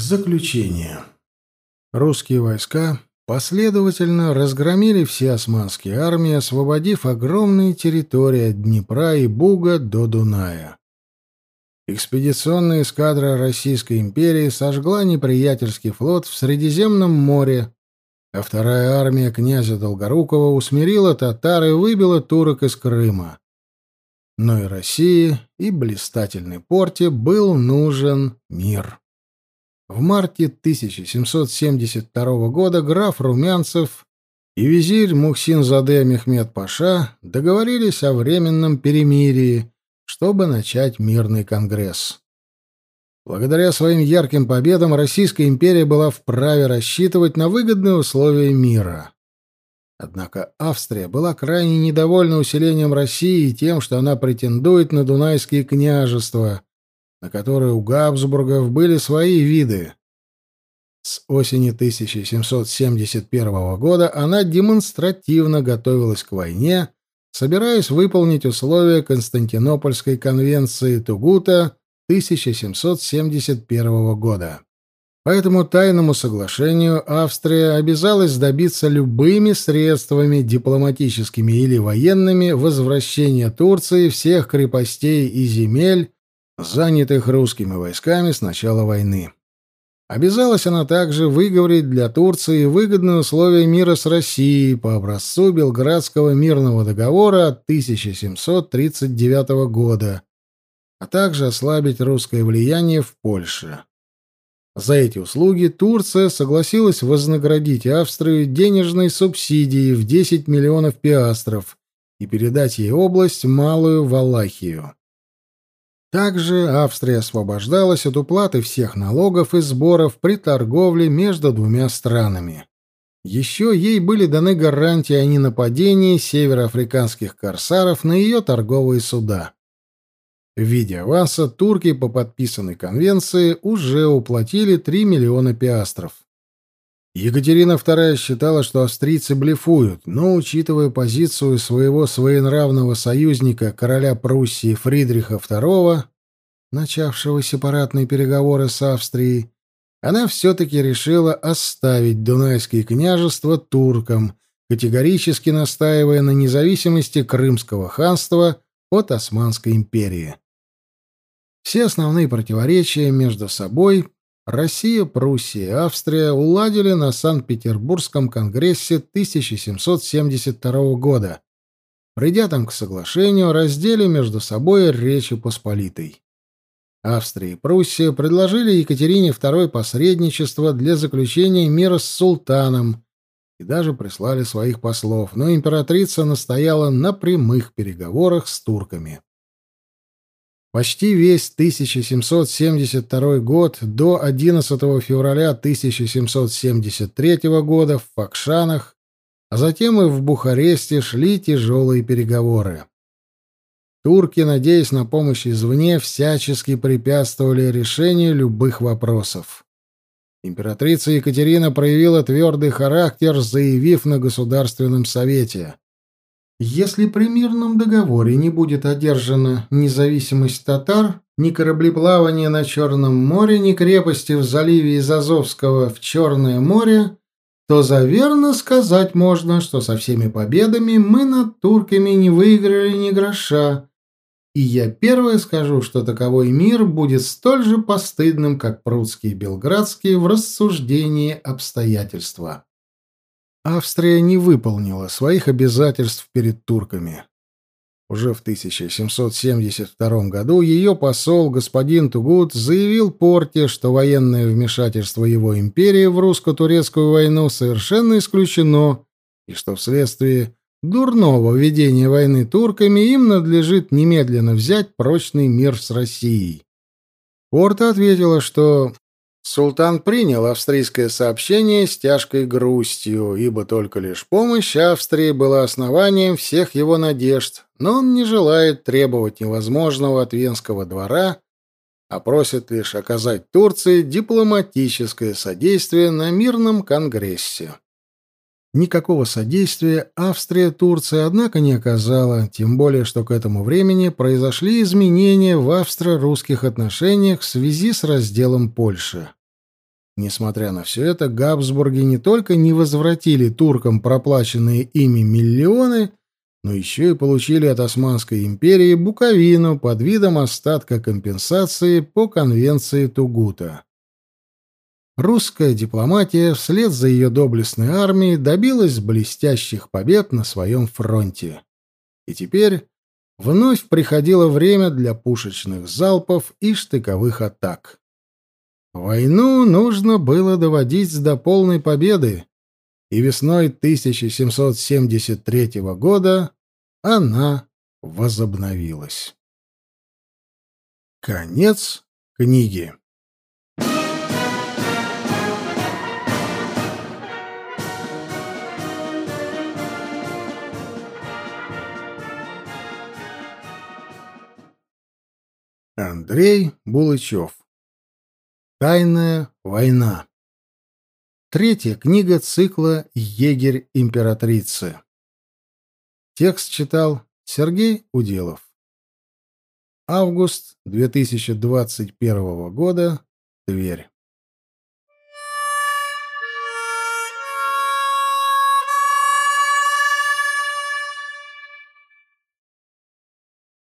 Заключение. Русские войска последовательно разгромили все османские армии, освободив огромные территории от Днепра и Буга до Дуная. Экспедиционная эскадра Российской империи сожгла неприятельский флот в Средиземном море, а вторая армия князя Долгорукова усмирила татар и выбила турок из Крыма. Но и России, и блистательной порте был нужен мир. В марте 1772 года граф Румянцев и визирь Мухсин Заде Мехмед Паша договорились о временном перемирии, чтобы начать мирный конгресс. Благодаря своим ярким победам Российская империя была вправе рассчитывать на выгодные условия мира. Однако Австрия была крайне недовольна усилением России и тем, что она претендует на Дунайские княжества, на которой у Габсбургов были свои виды. С осени 1771 года она демонстративно готовилась к войне, собираясь выполнить условия Константинопольской конвенции Тугута 1771 года. По этому тайному соглашению Австрия обязалась добиться любыми средствами, дипломатическими или военными, возвращения Турции всех крепостей и земель, занятых русскими войсками с начала войны. Обязалась она также выговорить для Турции выгодные условия мира с Россией по образцу Белградского мирного договора от 1739 года, а также ослабить русское влияние в Польше. За эти услуги Турция согласилась вознаградить Австрию денежной субсидией в 10 миллионов пиастров и передать ей область Малую Валахию. Также Австрия освобождалась от уплаты всех налогов и сборов при торговле между двумя странами. Еще ей были даны гарантии о ненападении североафриканских корсаров на ее торговые суда. В виде аванса турки по подписанной конвенции уже уплатили 3 миллиона пиастров. Екатерина II считала, что австрийцы блефуют, но, учитывая позицию своего своенравного союзника, короля Пруссии Фридриха II, начавшего сепаратные переговоры с Австрией, она все-таки решила оставить Дунайские княжества туркам, категорически настаивая на независимости Крымского ханства от Османской империи. Все основные противоречия между собой Россия, Пруссия и Австрия уладили на Санкт-Петербургском конгрессе 1772 года, придя там к соглашению о разделе между собой Речи Посполитой. Австрия и Пруссия предложили Екатерине II посредничество для заключения мира с султаном и даже прислали своих послов, но императрица настояла на прямых переговорах с турками. Почти весь 1772 год до 11 февраля 1773 года в Факшанах, а затем и в Бухаресте шли тяжелые переговоры. Турки, надеясь на помощь извне, всячески препятствовали решению любых вопросов. Императрица Екатерина проявила твердый характер, заявив на Государственном совете если при мирном договоре не будет одержана независимость татар, ни кораблеплавания на Черном море, ни крепости в заливе из Азовского в Черное море, то заверно сказать можно, что со всеми победами мы над турками не выиграли ни гроша. И я первое скажу, что таковой мир будет столь же постыдным, как прудский и белградский в рассуждении обстоятельства. Австрия не выполнила своих обязательств перед турками. Уже в 1772 году ее посол господин Тугут заявил Порте, что военное вмешательство его империи в русско-турецкую войну совершенно исключено и что вследствие дурного ведения войны турками им надлежит немедленно взять прочный мир с Россией. Порта ответила, что Султан принял австрийское сообщение с тяжкой грустью, ибо только лишь помощь Австрии была основанием всех его надежд, но он не желает требовать невозможного от Венского двора, а просит лишь оказать Турции дипломатическое содействие на мирном конгрессе. Никакого содействия Австрия Турции, однако, не оказала, тем более, что к этому времени произошли изменения в австро-русских отношениях в связи с разделом Польши. Несмотря на все это, Габсбурги не только не возвратили туркам проплаченные ими миллионы, но еще и получили от Османской империи Буковину под видом остатка компенсации по конвенции Тугута. Русская дипломатия вслед за ее доблестной армией добилась блестящих побед на своем фронте. И теперь вновь приходило время для пушечных залпов и штыковых атак. Войну нужно было доводить до полной победы, и весной 1773 года она возобновилась. Конец книги. Андрей Булычев. Тайная война. Третья книга цикла «Егерь императрицы». Текст читал Сергей Уделов. Август 2021 года. Тверь.